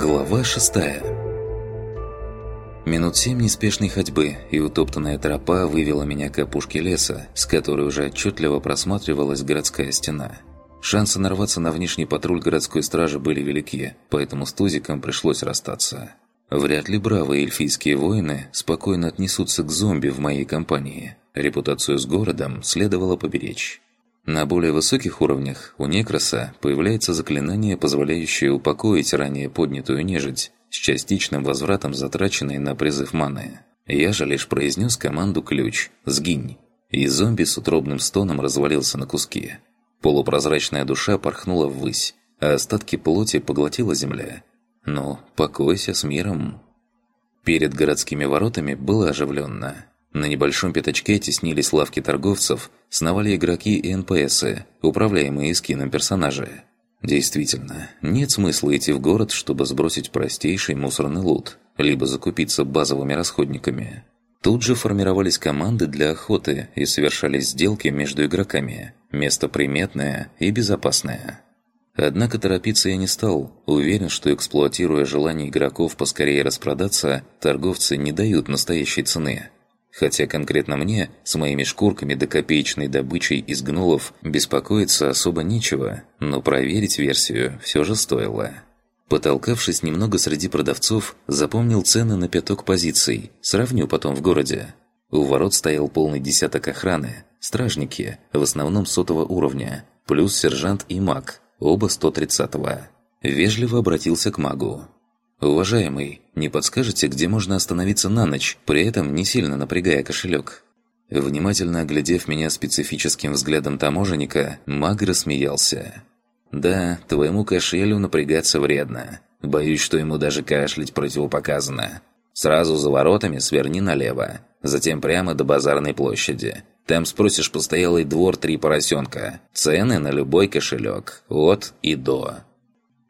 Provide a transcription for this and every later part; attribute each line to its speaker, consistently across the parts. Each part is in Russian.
Speaker 1: Глава шестая Минут семь неспешной ходьбы и утоптанная тропа вывела меня к опушке леса, с которой уже отчетливо просматривалась городская стена. Шансы нарваться на внешний патруль городской стражи были велики, поэтому с Тузиком пришлось расстаться. Вряд ли бравые эльфийские воины спокойно отнесутся к зомби в моей компании. Репутацию с городом следовало поберечь. На более высоких уровнях у Некроса появляется заклинание, позволяющее упокоить ранее поднятую нежить с частичным возвратом затраченной на призыв маны. Я же лишь произнес команду «Ключ» «Сгинь», и зомби с утробным стоном развалился на куски. Полупрозрачная душа порхнула ввысь, а остатки плоти поглотила земля. Ну, покойся с миром. Перед городскими воротами было оживленно. На небольшом пятачке теснились лавки торговцев, сновали игроки и НПСы, управляемые скином персонажи. Действительно, нет смысла идти в город, чтобы сбросить простейший мусорный лут, либо закупиться базовыми расходниками. Тут же формировались команды для охоты и совершались сделки между игроками. Место приметное и безопасное. Однако торопиться я не стал. Уверен, что эксплуатируя желание игроков поскорее распродаться, торговцы не дают настоящей цены – Хотя конкретно мне, с моими шкурками до копеечной добычей из гнулов, беспокоиться особо нечего, но проверить версию все же стоило. Потолкавшись немного среди продавцов, запомнил цены на пяток позиций, сравню потом в городе. У ворот стоял полный десяток охраны, стражники, в основном сотого уровня, плюс сержант и маг, оба 130-го. Вежливо обратился к магу. «Уважаемый, не подскажете, где можно остановиться на ночь, при этом не сильно напрягая кошелек?» Внимательно оглядев меня специфическим взглядом таможенника, маг рассмеялся. «Да, твоему кошелю напрягаться вредно. Боюсь, что ему даже кашлять противопоказано. Сразу за воротами сверни налево, затем прямо до базарной площади. Там спросишь постоялый двор три поросенка. Цены на любой кошелек, от и до».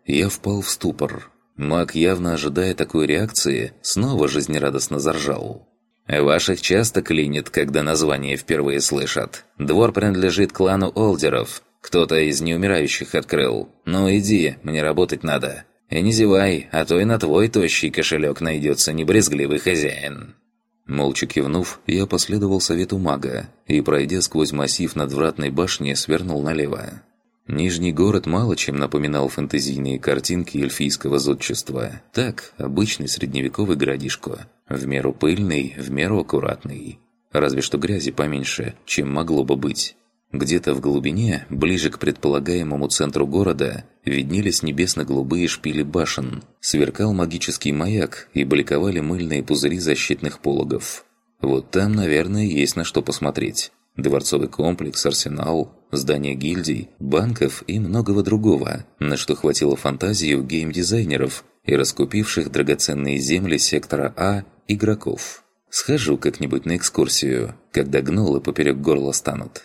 Speaker 1: Я впал в ступор. Маг, явно ожидая такой реакции, снова жизнерадостно заржал. «Ваших часто клинит, когда название впервые слышат. Двор принадлежит клану Олдеров. Кто-то из неумирающих открыл. Ну иди, мне работать надо. И не зевай, а то и на твой тощий кошелек найдется небрезгливый хозяин». Молча кивнув, я последовал совету мага и, пройдя сквозь массив надвратной башни, свернул налево. Нижний город мало чем напоминал фэнтезийные картинки эльфийского зодчества. Так, обычный средневековый городишко. В меру пыльный, в меру аккуратный. Разве что грязи поменьше, чем могло бы быть. Где-то в глубине, ближе к предполагаемому центру города, виднелись небесно-голубые шпили башен, сверкал магический маяк и бликовали мыльные пузыри защитных пологов. Вот там, наверное, есть на что посмотреть. Дворцовый комплекс, арсенал, здания гильдий, банков и многого другого, на что хватило фантазии у геймдизайнеров и раскупивших драгоценные земли сектора А игроков. Схожу как-нибудь на экскурсию, когда гнолы поперек горла станут.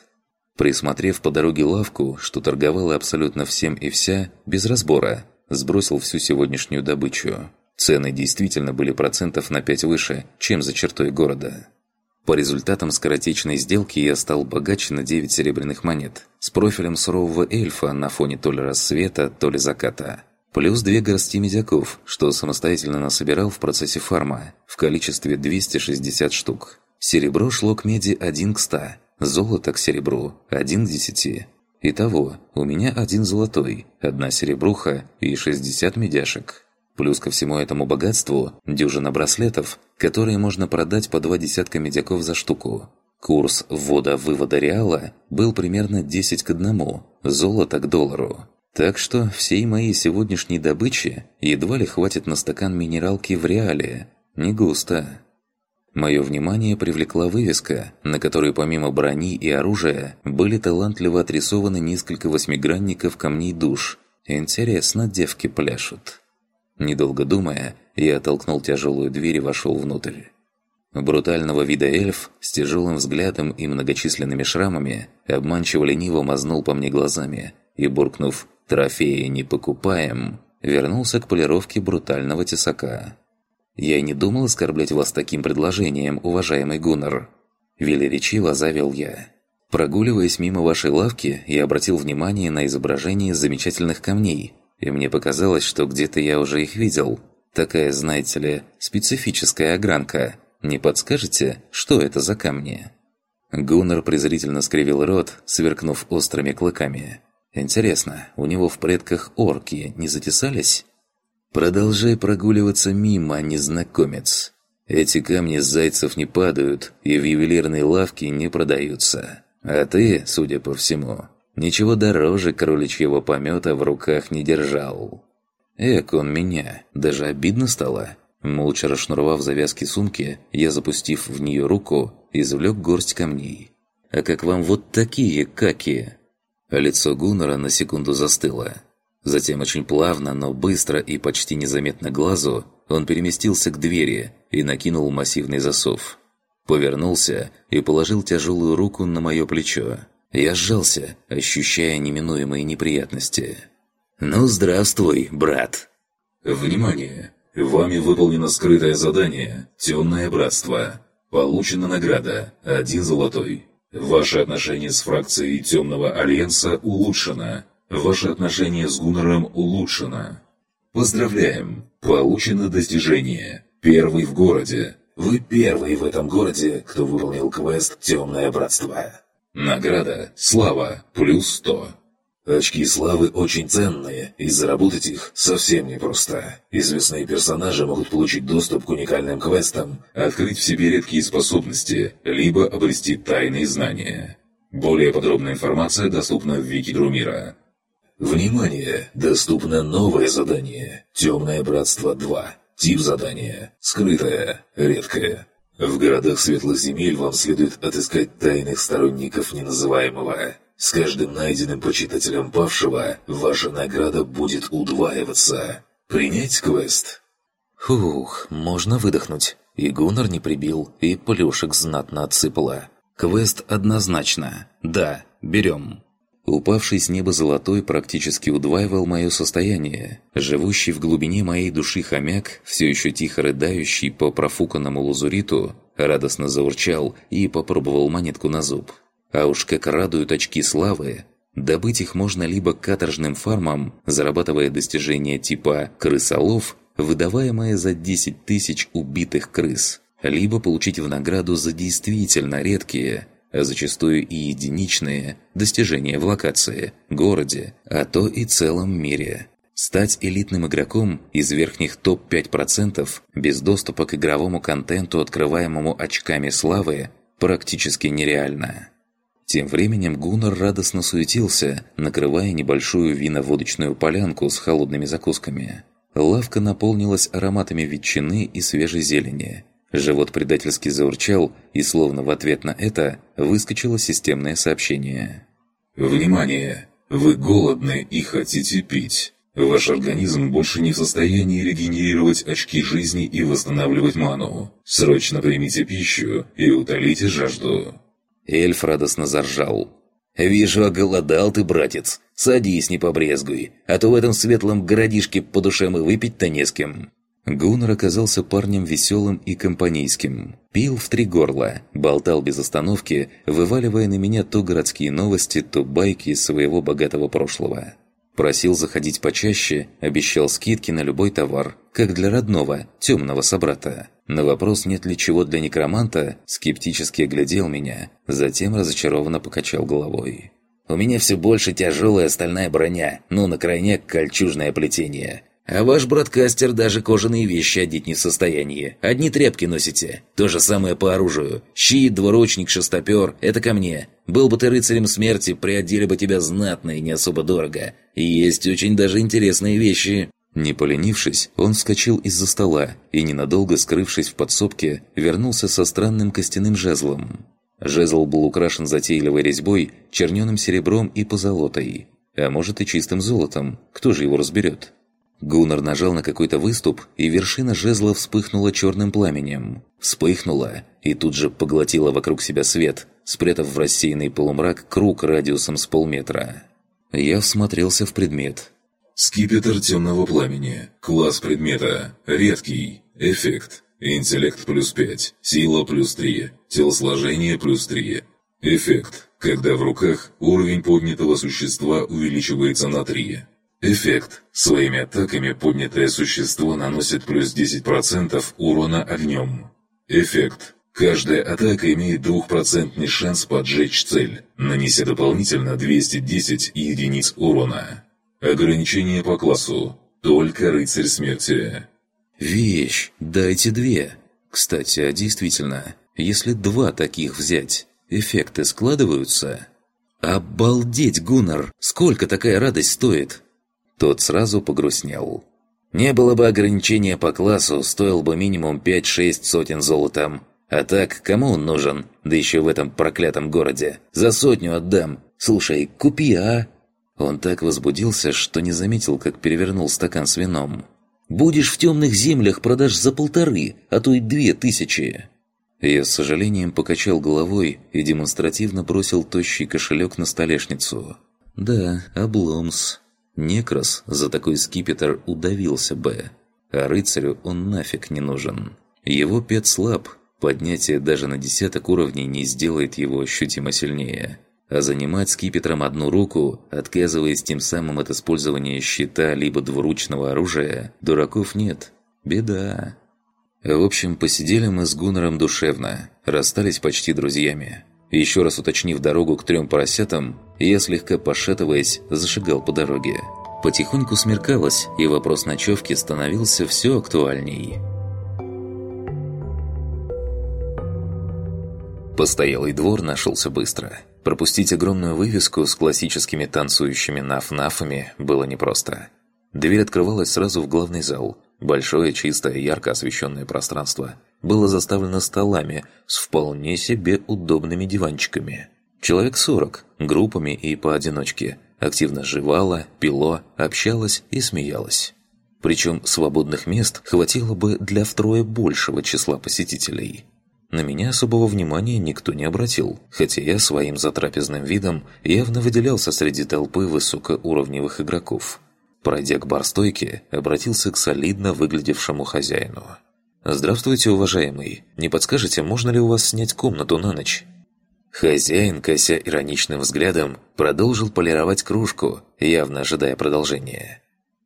Speaker 1: Присмотрев по дороге лавку, что торговала абсолютно всем и вся, без разбора, сбросил всю сегодняшнюю добычу. Цены действительно были процентов на 5 выше, чем за чертой города. По результатам скоротечной сделки я стал богаче на 9 серебряных монет, с профилем сурового эльфа на фоне то ли рассвета, то ли заката. Плюс две горсти медяков, что самостоятельно насобирал в процессе фарма, в количестве 260 штук. Серебро шло к меди 1 к 100, золото к серебру 1 к 10. Итого, у меня один золотой, одна серебруха и 60 медяшек. Плюс ко всему этому богатству дюжина браслетов, которые можно продать по два десятка медяков за штуку. Курс ввода-вывода реала был примерно 10 к 1, золото к доллару. Так что всей моей сегодняшней добычи едва ли хватит на стакан минералки в реале. Не густо. Мое внимание привлекла вывеска, на которой помимо брони и оружия были талантливо отрисованы несколько восьмигранников камней душ. Интересно, девки пляшут. Недолго думая, я оттолкнул тяжелую дверь и вошел внутрь. Брутального вида эльф с тяжелым взглядом и многочисленными шрамами обманчиво лениво мазнул по мне глазами и, буркнув «трофеи не покупаем», вернулся к полировке брутального тесака. «Я не думал оскорблять вас таким предложением, уважаемый Гуннер», – велеречиво завел я. Прогуливаясь мимо вашей лавки, я обратил внимание на изображение замечательных камней – и мне показалось, что где-то я уже их видел. Такая, знаете ли, специфическая огранка. Не подскажете, что это за камни?» Гуннар презрительно скривил рот, сверкнув острыми клыками. «Интересно, у него в предках орки не затесались?» «Продолжай прогуливаться мимо, незнакомец. Эти камни с зайцев не падают и в ювелирной лавке не продаются. А ты, судя по всему, ничего дороже кроличьего помета в руках не держал». Эк, он меня. Даже обидно стало. Молча расшнуровав завязки сумки, я, запустив в нее руку, извлек горсть камней. «А как вам вот такие каки?» Лицо Гуннера на секунду застыло. Затем очень плавно, но быстро и почти незаметно глазу он переместился к двери и накинул массивный засов. Повернулся и положил тяжелую руку на мое плечо. Я сжался, ощущая неминуемые неприятности. «Ну, здравствуй, брат!»
Speaker 2: «Внимание! Вами выполнено скрытое задание «Темное братство». Получена награда – один золотой. Ваше отношение с фракцией Темного Альянса улучшено. Ваше отношение с Гуннером улучшено. Поздравляем! Получено достижение. Первый в городе. Вы первый в этом городе, кто выполнил квест «Темное братство». Награда «Слава» плюс 100. Очки славы очень ценные, и заработать их совсем непросто. Известные персонажи могут получить доступ к уникальным квестам, открыть в себе редкие способности, либо обрести тайные знания. Более подробная информация доступна в Вики Друмира. Внимание! Доступно новое задание «Темное братство 2». Тип задания «Скрытое», «Редкое». В городах светлых земель вам следует отыскать тайных сторонников неназываемого. С каждым найденным почитателем павшего ваша награда будет удваиваться. Принять квест?
Speaker 1: Фух, можно выдохнуть. И Гуннар не прибил, и плюшек знатно отсыпала. Квест однозначно. Да, берем. Упавший с неба золотой практически удваивал мое состояние. Живущий в глубине моей души хомяк, все еще тихо рыдающий по профуканному лазуриту, радостно заурчал и попробовал монетку на зуб. А уж как радуют очки славы. Добыть их можно либо каторжным фармом, зарабатывая достижения типа «крысолов», выдаваемое за 10 тысяч убитых крыс, либо получить в награду за действительно редкие, а зачастую и единичные, достижения в локации, городе, а то и целом мире. Стать элитным игроком из верхних топ-5% без доступа к игровому контенту, открываемому очками славы, практически нереально. Тем временем Гуннар радостно суетился, накрывая небольшую вино-водочную полянку с холодными закусками. Лавка наполнилась ароматами ветчины и свежей зелени. Живот предательски заурчал, и словно в ответ на это выскочило системное сообщение.
Speaker 2: «Внимание! Вы голодны и хотите пить. Ваш организм больше не в состоянии регенерировать очки жизни и восстанавливать ману. Срочно примите пищу и утолите жажду».
Speaker 1: Эльф радостно заржал. «Вижу, оголодал ты, братец. Садись, не побрезгуй, а то в этом светлом городишке по душам и выпить-то не с кем». Гуннер оказался парнем веселым и компанейским. Пил в три горла, болтал без остановки, вываливая на меня то городские новости, то байки из своего богатого прошлого. Просил заходить почаще, обещал скидки на любой товар, как для родного, темного собрата. На вопрос, нет ли чего для некроманта, скептически оглядел меня, затем разочарованно покачал головой. «У меня все больше тяжелая стальная броня, ну, на крайняк кольчужное плетение. А ваш браткастер даже кожаные вещи одеть не в состоянии. Одни тряпки носите. То же самое по оружию. Щит, двуручник, шестопер – это ко мне. Был бы ты рыцарем смерти, приодели бы тебя знатно и не особо дорого. Есть очень даже интересные вещи». Не поленившись, он вскочил из-за стола и, ненадолго скрывшись в подсобке, вернулся со странным костяным жезлом. Жезл был украшен затейливой резьбой, черненым серебром и позолотой. А может и чистым золотом, кто же его разберет? Гуннар нажал на какой-то выступ, и вершина жезла вспыхнула черным пламенем. Вспыхнула, и тут же поглотила вокруг себя свет, спрятав в рассеянный полумрак круг радиусом с полметра. Я всмотрелся в предмет.
Speaker 2: Скипетр темного пламени. Класс предмета. Редкий. Эффект. Интеллект плюс 5. Сила плюс 3. Телосложение плюс 3. Эффект. Когда в руках уровень поднятого существа увеличивается на 3. Эффект. Своими атаками поднятое существо наносит плюс 10% урона огнем. Эффект. Каждая атака имеет двухпроцентный шанс поджечь цель, нанеся дополнительно 210 единиц урона. Ограничение по классу. Только рыцарь смерти.
Speaker 1: Вещь, дайте две. Кстати, а действительно, если два таких взять, эффекты складываются? Обалдеть, Гуннар! Сколько такая радость стоит? Тот сразу погрустнел. Не было бы ограничения по классу, стоил бы минимум 5-6 сотен золотом. А так, кому он нужен? Да еще в этом проклятом городе. За сотню отдам. Слушай, купи, а? Он так возбудился, что не заметил, как перевернул стакан с вином. «Будешь в темных землях, продашь за полторы, а то и две тысячи!» Я с сожалением покачал головой и демонстративно бросил тощий кошелек на столешницу. «Да, обломс. Некрос за такой скипетр удавился бы, а рыцарю он нафиг не нужен. Его пет слаб, поднятие даже на десяток уровней не сделает его ощутимо сильнее. А занимать скипетром одну руку, отказываясь тем самым от использования щита либо двуручного оружия, дураков нет. Беда. В общем, посидели мы с Гуннером душевно, расстались почти друзьями. Еще раз уточнив дорогу к трем поросятам, я, слегка пошатываясь, зашагал по дороге. Потихоньку смеркалось, и вопрос ночевки становился все актуальней. Постоялый двор нашелся быстро. Пропустить огромную вывеску с классическими танцующими наф-нафами было непросто. Дверь открывалась сразу в главный зал. Большое, чистое, ярко освещенное пространство. Было заставлено столами с вполне себе удобными диванчиками. Человек сорок, группами и поодиночке, активно жевало, пило, общалось и смеялось. Причем свободных мест хватило бы для втрое большего числа посетителей. На меня особого внимания никто не обратил, хотя я своим затрапезным видом явно выделялся среди толпы высокоуровневых игроков. Пройдя к барстойке, обратился к солидно выглядевшему хозяину. «Здравствуйте, уважаемый. Не подскажете, можно ли у вас снять комнату на ночь?» Хозяин, кося ироничным взглядом, продолжил полировать кружку, явно ожидая продолжения.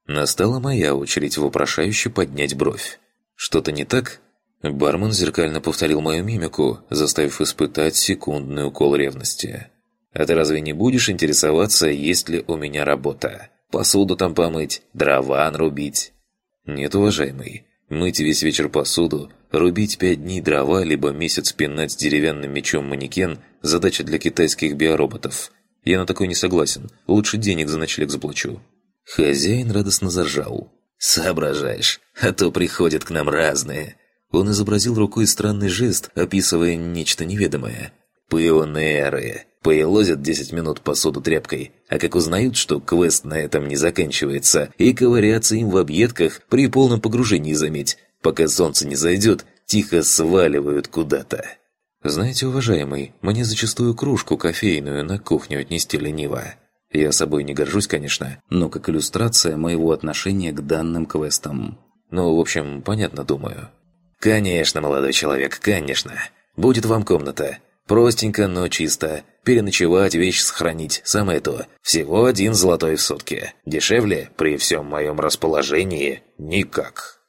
Speaker 1: Настала моя очередь вопрошающе поднять бровь. «Что-то не так?» Бармен зеркально повторил мою мимику, заставив испытать секундный укол ревности. «А ты разве не будешь интересоваться, есть ли у меня работа? Посуду там помыть, дрова нарубить?» «Нет, уважаемый. Мыть весь вечер посуду, рубить пять дней дрова, либо месяц пинать деревянным мечом манекен – задача для китайских биороботов. Я на такой не согласен. Лучше денег за ночлег заплачу». Хозяин радостно заржал. «Соображаешь, а то приходят к нам разные. Он изобразил рукой странный жест, описывая нечто неведомое. «Пионеры! Поелозят 10 минут посуду тряпкой, а как узнают, что квест на этом не заканчивается, и ковыряться им в объедках при полном погружении, заметь, пока солнце не зайдет, тихо сваливают куда-то». «Знаете, уважаемый, мне зачастую кружку кофейную на кухню отнести лениво. Я собой не горжусь, конечно, но как иллюстрация моего отношения к данным квестам. Ну, в общем, понятно, думаю». «Конечно, молодой человек, конечно. Будет вам комната. Простенько, но чисто. Переночевать, вещи сохранить. Самое то. Всего один золотой в сутки. Дешевле, при всем моем расположении, никак».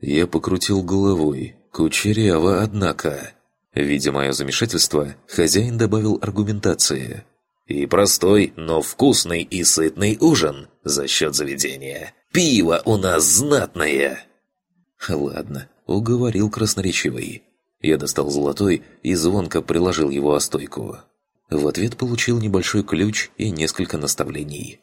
Speaker 1: Я покрутил головой. Кучеряво, однако. Видя мое замешательство, хозяин добавил аргументации. «И простой, но вкусный и сытный ужин за счет заведения. Пиво у нас знатное!» «Ладно, уговорил красноречивый. Я достал золотой и звонко приложил его о стойку. В ответ получил небольшой ключ и несколько наставлений.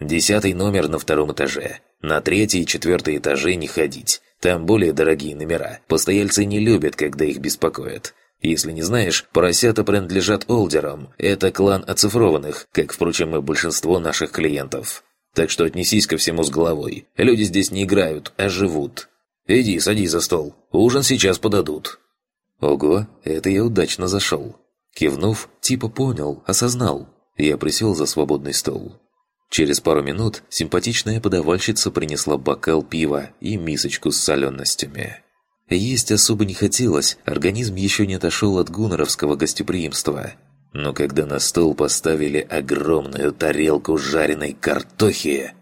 Speaker 1: «Десятый номер на втором этаже. На третий и четвертый этаже не ходить. Там более дорогие номера. Постояльцы не любят, когда их беспокоят. Если не знаешь, поросята принадлежат олдерам. Это клан оцифрованных, как, впрочем, и большинство наших клиентов. Так что отнесись ко всему с головой. Люди здесь не играют, а живут. «Иди, садись за стол. Ужин сейчас подадут». Ого, это я удачно зашел. Кивнув, типа понял, осознал. Я присел за свободный стол. Через пару минут симпатичная подавальщица принесла бокал пива и мисочку с соленостями. Есть особо не хотелось, организм еще не отошел от гуннеровского гостеприимства. Но когда на стол поставили огромную тарелку жареной картохи...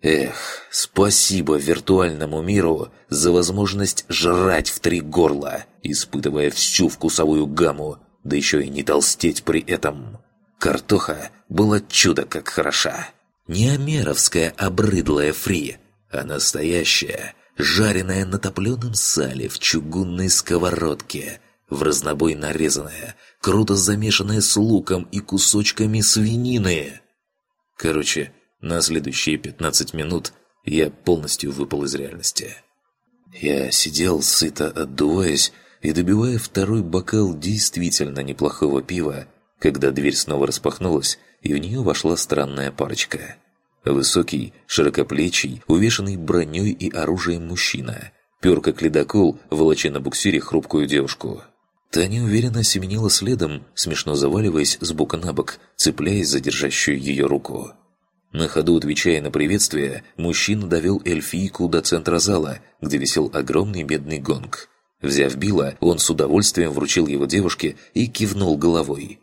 Speaker 1: Эх, спасибо виртуальному миру за возможность жрать в три горла, испытывая всю вкусовую гамму, да еще и не толстеть при этом. Картоха была чудо как хороша. Не амеровская обрыдлая фри, а настоящая, жареная на топленом сале в чугунной сковородке, в разнобой нарезанная, круто замешанная с луком и кусочками свинины. Короче, на следующие 15 минут я полностью выпал из реальности. Я сидел, сыто отдуваясь, и добивая второй бокал действительно неплохого пива, когда дверь снова распахнулась, и в нее вошла странная парочка. Высокий, широкоплечий, увешанный броней и оружием мужчина. Пер как ледокол, волоча на буксире хрупкую девушку. Таня уверенно семенила следом, смешно заваливаясь с бока на бок, цепляясь за держащую ее руку. На ходу отвечая на приветствие, мужчина довел эльфийку до центра зала, где висел огромный медный гонг. Взяв Билла, он с удовольствием вручил его девушке и кивнул головой.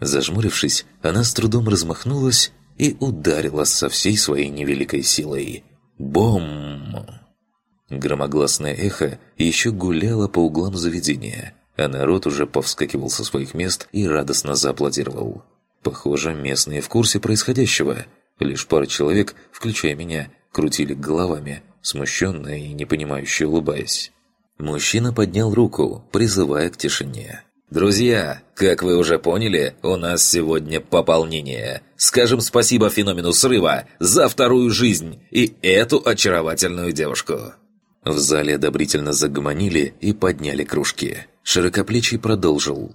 Speaker 1: Зажмурившись, она с трудом размахнулась и ударила со всей своей невеликой силой. Бом! Громогласное эхо еще гуляло по углам заведения, а народ уже повскакивал со своих мест и радостно зааплодировал. Похоже, местные в курсе происходящего. Лишь пара человек, включая меня, крутили головами, смущенно и непонимающе улыбаясь. Мужчина поднял руку, призывая к тишине. «Друзья, как вы уже поняли, у нас сегодня пополнение. Скажем спасибо феномену срыва за вторую жизнь и эту очаровательную девушку». В зале одобрительно загомонили и подняли кружки. Широкоплечий продолжил.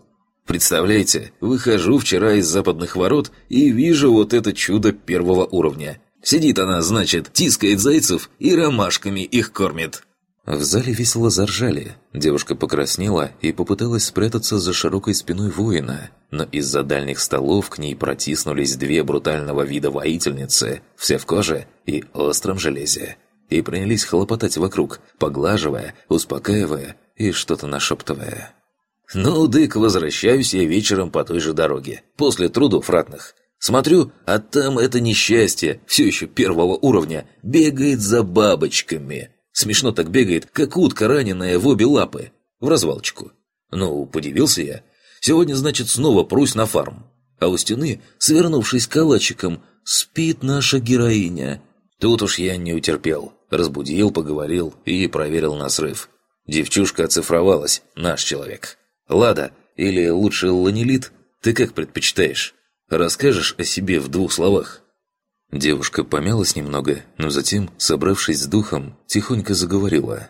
Speaker 1: «Представляете, выхожу вчера из западных ворот и вижу вот это чудо первого уровня. Сидит она, значит, тискает зайцев и ромашками их кормит. В зале весело заржали. Девушка покраснела и попыталась спрятаться за широкой спиной воина, но из-за дальних столов к ней протиснулись две брутального вида воительницы, все в коже и остром железе, и принялись хлопотать вокруг, поглаживая, успокаивая и что-то нашептывая. «Ну, дык, возвращаюсь я вечером по той же дороге, после трудов ратных. Смотрю, а там это несчастье, все еще первого уровня, бегает за бабочками». Смешно так бегает, как утка, раненая в обе лапы. В развалочку. Ну, подивился я. Сегодня, значит, снова прусь на фарм. А у стены, свернувшись калачиком, спит наша героиня. Тут уж я не утерпел. Разбудил, поговорил и проверил на срыв. Девчушка оцифровалась, наш человек. Лада, или лучше Ланилит, ты как предпочитаешь? Расскажешь о себе в двух словах? Девушка помялась немного, но затем, собравшись с духом, тихонько заговорила.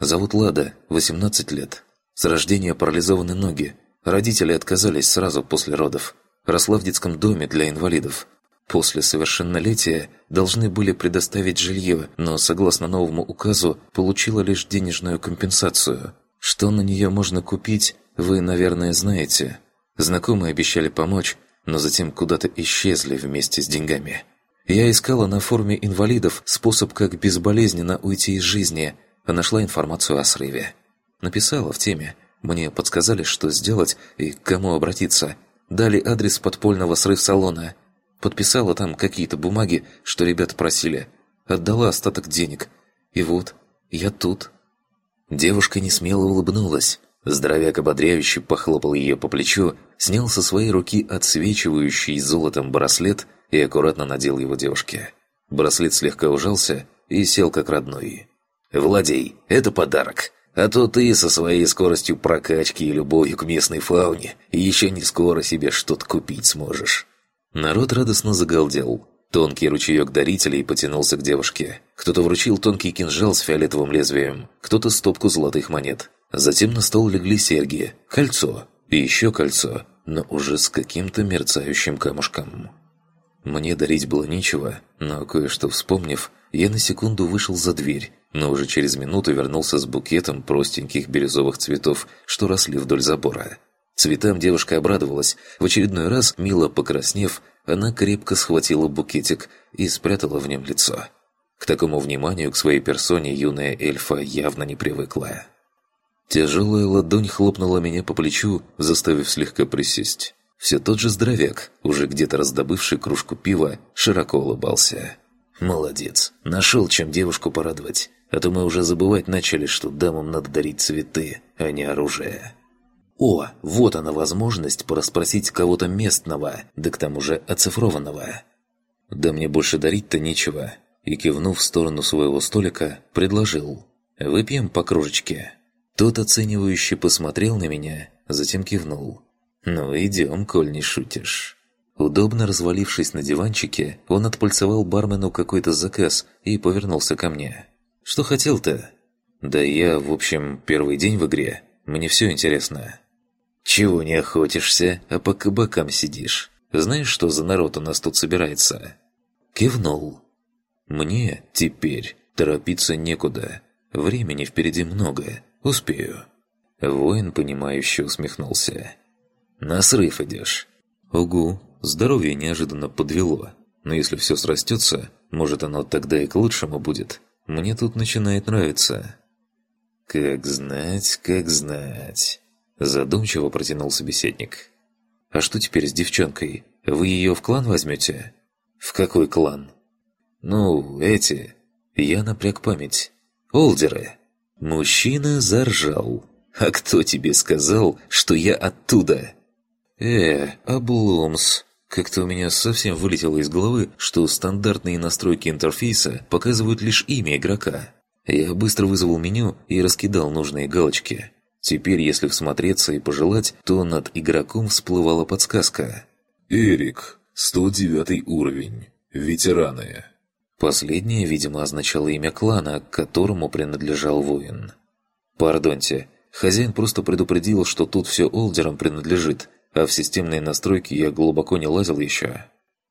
Speaker 1: «Зовут Лада, 18 лет. С рождения парализованы ноги. Родители отказались сразу после родов. Росла в детском доме для инвалидов. После совершеннолетия должны были предоставить жилье, но, согласно новому указу, получила лишь денежную компенсацию. Что на нее можно купить, вы, наверное, знаете. Знакомые обещали помочь, но затем куда-то исчезли вместе с деньгами». Я искала на форуме инвалидов способ, как безболезненно уйти из жизни, а нашла информацию о срыве. Написала в теме. Мне подсказали, что сделать и к кому обратиться. Дали адрес подпольного срыв-салона. Подписала там какие-то бумаги, что ребята просили. Отдала остаток денег. И вот, я тут. Девушка несмело улыбнулась. Здоровяк ободряюще похлопал ее по плечу, снял со своей руки отсвечивающий золотом браслет и аккуратно надел его девушке. Браслет слегка ужался и сел как родной. «Владей, это подарок. А то ты со своей скоростью прокачки и любовью к местной фауне еще не скоро себе что-то купить сможешь». Народ радостно загалдел. Тонкий ручеек дарителей потянулся к девушке. Кто-то вручил тонкий кинжал с фиолетовым лезвием, кто-то стопку золотых монет. Затем на стол легли серьги, кольцо и еще кольцо, но уже с каким-то мерцающим камушком. Мне дарить было нечего, но кое-что вспомнив, я на секунду вышел за дверь, но уже через минуту вернулся с букетом простеньких бирюзовых цветов, что росли вдоль забора. Цветам девушка обрадовалась. В очередной раз, мило покраснев, она крепко схватила букетик и спрятала в нем лицо. К такому вниманию к своей персоне юная эльфа явно не привыкла. Тяжелая ладонь хлопнула меня по плечу, заставив слегка присесть. Все тот же здоровяк, уже где-то раздобывший кружку пива, широко улыбался. Молодец. Нашел, чем девушку порадовать. А то мы уже забывать начали, что дамам надо дарить цветы, а не оружие. О, вот она возможность порасспросить кого-то местного, да к тому же оцифрованного. Да мне больше дарить-то нечего. И кивнув в сторону своего столика, предложил. «Выпьем по кружечке». Тот оценивающе посмотрел на меня, затем кивнул. «Ну, идем, коль не шутишь». Удобно развалившись на диванчике, он отпальцевал бармену какой-то заказ и повернулся ко мне. «Что хотел-то?» «Да я, в общем, первый день в игре. Мне все интересно». «Чего не охотишься, а по кабакам сидишь? Знаешь, что за народ у нас тут собирается?» Кивнул. «Мне теперь торопиться некуда. Времени впереди много. Успею». Воин, понимающе усмехнулся. «На срыв идешь?» «Угу, здоровье неожиданно подвело. Но если все срастется, может оно тогда и к лучшему будет. Мне тут начинает нравиться». «Как знать, как знать...» Задумчиво протянул собеседник. «А что теперь с девчонкой? Вы ее в клан возьмете?» «В какой клан?» «Ну, эти...» Я напряг память. «Олдеры». Мужчина заржал. «А кто тебе сказал, что я оттуда?» «Э, обломс. Как-то у меня совсем вылетело из головы, что стандартные настройки интерфейса показывают лишь имя игрока. Я быстро вызвал меню и раскидал нужные галочки. Теперь, если всмотреться и пожелать, то над игроком всплывала подсказка.
Speaker 2: «Эрик, 109 уровень. Ветераны».
Speaker 1: Последнее, видимо, означало имя клана, к которому принадлежал воин. «Пардоньте, хозяин просто предупредил, что тут все олдерам принадлежит, а в системные настройки я глубоко не лазил еще».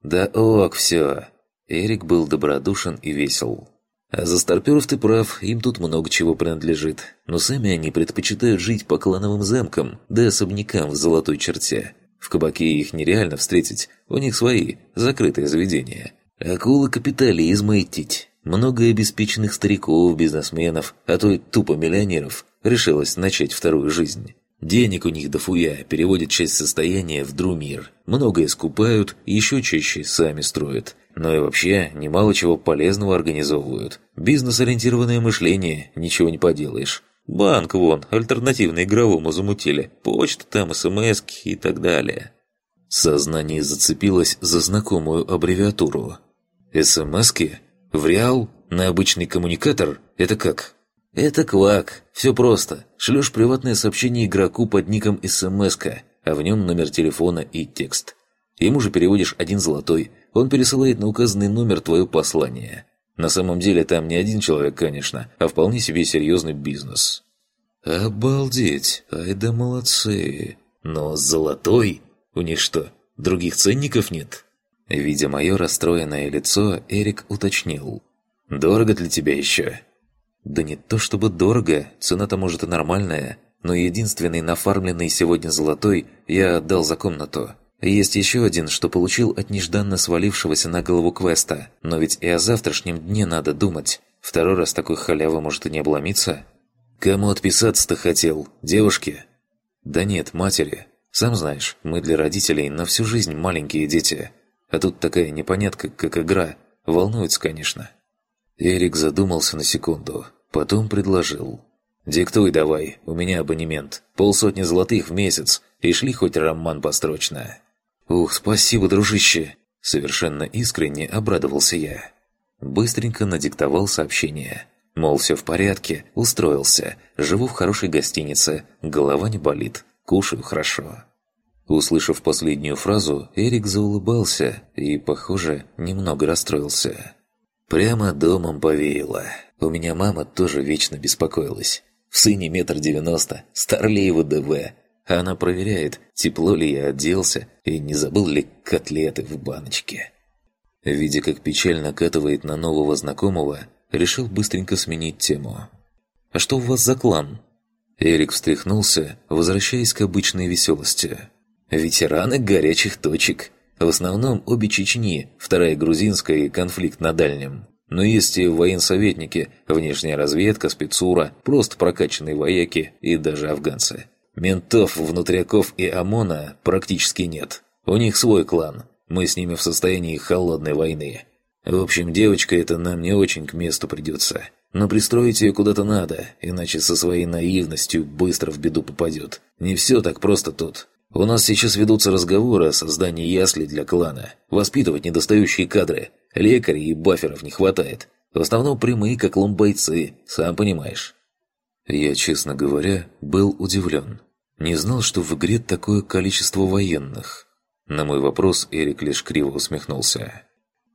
Speaker 1: «Да ок, все!» Эрик был добродушен и весел. А за старперов ты прав, им тут много чего принадлежит. Но сами они предпочитают жить по клановым замкам, да особнякам в золотой черте. В кабаке их нереально встретить, у них свои, закрытые заведения. Акулы капитализма идтить. Много обеспеченных стариков, бизнесменов, а то и тупо миллионеров решилось начать вторую жизнь. Денег у них дофуя, переводят часть состояния в друмир. Многое скупают, еще чаще сами строят. Но и вообще, немало чего полезного организовывают. Бизнес-ориентированное мышление, ничего не поделаешь. Банк вон, альтернативно игровому замутили. Почта там, смс и так далее. Сознание зацепилось за знакомую аббревиатуру. СМСки? В реал? На обычный коммуникатор? Это как? Это квак. Все просто. Шлешь приватное сообщение игроку под ником СМСка, а в нем номер телефона и текст. Ему же переводишь один золотой – он пересылает на указанный номер твое послание. На самом деле там не один человек, конечно, а вполне себе серьезный бизнес. Обалдеть, ай да молодцы. Но золотой? У них что, других ценников нет? Видя мое расстроенное лицо, Эрик уточнил. «Дорого для тебя еще?» «Да не то чтобы дорого, цена-то может и нормальная, но единственный нафармленный сегодня золотой я отдал за комнату. Есть еще один, что получил от нежданно свалившегося на голову квеста. Но ведь и о завтрашнем дне надо думать. Второй раз такой халявы может и не обломиться. Кому отписаться-то хотел? Девушке? Да нет, матери. Сам знаешь, мы для родителей на всю жизнь маленькие дети. А тут такая непонятка, как игра. Волнуется, конечно. Эрик задумался на секунду. Потом предложил. «Диктуй давай, у меня абонемент. Полсотни золотых в месяц. И шли хоть роман построчно». «Ух, спасибо, дружище!» Совершенно искренне обрадовался я. Быстренько надиктовал сообщение. Мол, все в порядке, устроился, живу в хорошей гостинице, голова не болит, кушаю хорошо. Услышав последнюю фразу, Эрик заулыбался и, похоже, немного расстроился. Прямо домом повеяло. У меня мама тоже вечно беспокоилась. В сыне метр девяносто, Старлеева ДВ, она проверяет, тепло ли я оделся и не забыл ли котлеты в баночке. Видя, как печаль накатывает на нового знакомого, решил быстренько сменить тему. «А что у вас за клан?» Эрик встряхнулся, возвращаясь к обычной веселости. «Ветераны горячих точек. В основном обе Чечни, вторая грузинская и конфликт на Дальнем. Но есть и военсоветники, внешняя разведка, спецура, просто прокачанные вояки и даже афганцы. Ментов, внутряков и ОМОНа практически нет. У них свой клан. Мы с ними в состоянии холодной войны. В общем, девочка эта нам не очень к месту придется. Но пристроить ее куда-то надо, иначе со своей наивностью быстро в беду попадет. Не все так просто тут. У нас сейчас ведутся разговоры о создании ясли для клана. Воспитывать недостающие кадры. Лекарей и баферов не хватает. В основном прямые, как ломбайцы, сам понимаешь. Я, честно говоря, был удивлен. Не знал, что в игре такое количество военных. На мой вопрос Эрик лишь криво усмехнулся.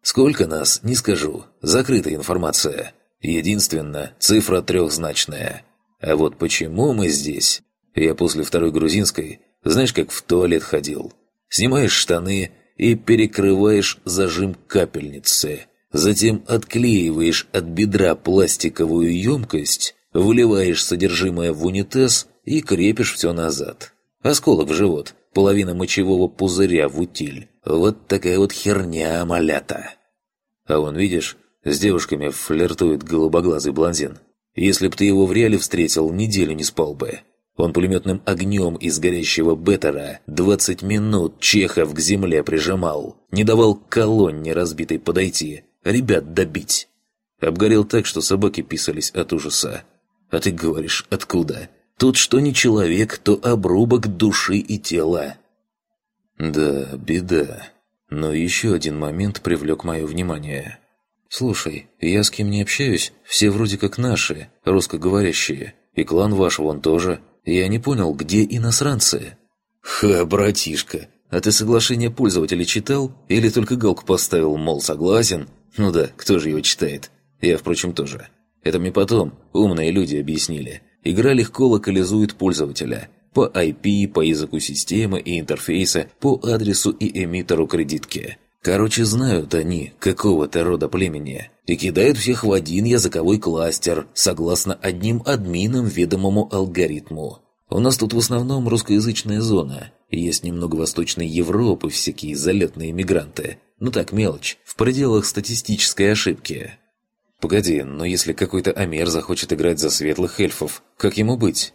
Speaker 1: «Сколько нас, не скажу. Закрытая информация. Единственно, цифра трехзначная. А вот почему мы здесь? Я после второй грузинской, знаешь, как в туалет ходил. Снимаешь штаны и перекрываешь зажим капельницы. Затем отклеиваешь от бедра пластиковую емкость, выливаешь содержимое в унитаз и крепишь все назад. Осколок в живот, половина мочевого пузыря в утиль. Вот такая вот херня, малята. А он, видишь, с девушками флиртует голубоглазый блондин. Если б ты его в реале встретил, неделю не спал бы. Он пулеметным огнем из горящего беттера 20 минут чехов к земле прижимал. Не давал колонне разбитой подойти. Ребят добить. Обгорел так, что собаки писались от ужаса. А ты говоришь, откуда? Тут что не человек, то обрубок души и тела. Да, беда. Но еще один момент привлек мое внимание. «Слушай, я с кем не общаюсь, все вроде как наши, русскоговорящие. И клан ваш вон тоже. Я не понял, где иностранцы?» «Ха, братишка, а ты соглашение пользователя читал? Или только галку поставил, мол, согласен? Ну да, кто же его читает? Я, впрочем, тоже. Это мне потом умные люди объяснили. Игра легко локализует пользователя. По IP, по языку системы и интерфейса, по адресу и эмиттеру кредитки. Короче, знают они какого-то рода племени и кидают всех в один языковой кластер, согласно одним админам ведомому алгоритму. У нас тут в основном русскоязычная зона, есть немного Восточной Европы, всякие залетные мигранты. Ну так, мелочь, в пределах статистической ошибки. Погоди, но если какой-то Амер захочет играть за светлых эльфов, как ему быть?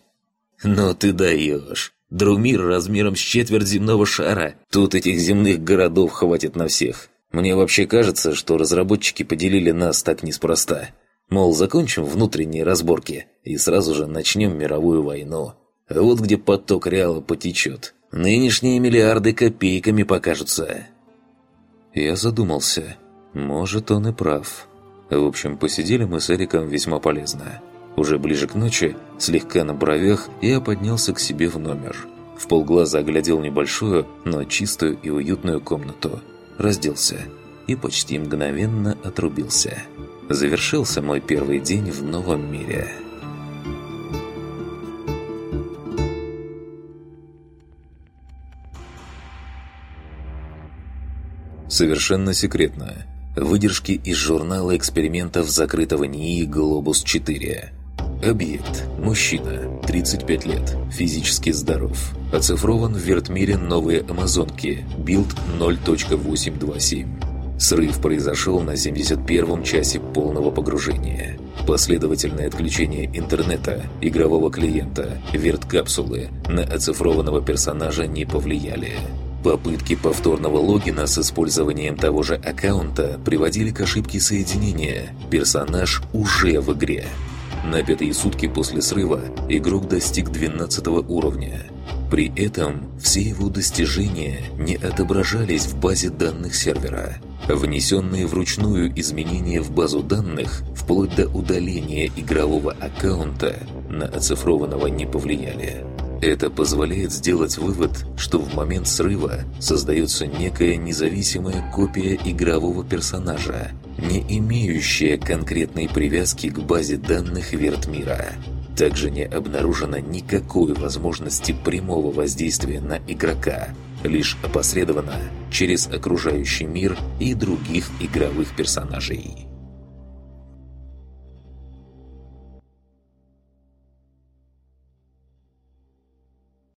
Speaker 1: Ну ты даешь. Друмир размером с четверть земного шара. Тут этих земных городов хватит на всех. Мне вообще кажется, что разработчики поделили нас так неспроста. Мол, закончим внутренние разборки и сразу же начнем мировую войну. Вот где поток реала потечет. Нынешние миллиарды копейками покажутся. Я задумался. Может, он и прав. В общем, посидели мы с Эриком весьма полезно. Уже ближе к ночи, слегка на бровях, я поднялся к себе в номер. В полглаза оглядел небольшую, но чистую и уютную комнату. Разделся и почти мгновенно отрубился. Завершился мой первый день в новом мире. Совершенно секретно. Выдержки из журнала экспериментов закрытого НИИ «Глобус-4». Объект. Мужчина. 35 лет. Физически здоров. Оцифрован в вертмире «Новые Амазонки». Билд 0.827. Срыв произошел на 71-м часе полного погружения. Последовательное отключение интернета, игрового клиента, верткапсулы на оцифрованного персонажа не повлияли. Попытки повторного логина с использованием того же аккаунта приводили к ошибке соединения. Персонаж уже в игре. На пятые сутки после срыва игрок достиг 12 уровня. При этом все его достижения не отображались в базе данных сервера. Внесенные вручную изменения в базу данных, вплоть до удаления игрового аккаунта, на оцифрованного не повлияли. Это позволяет сделать вывод, что в момент срыва создается некая независимая копия игрового персонажа, не имеющая конкретной привязки к базе данных Вертмира. Также не обнаружено никакой возможности прямого воздействия на игрока, лишь опосредованно через окружающий мир и других игровых персонажей.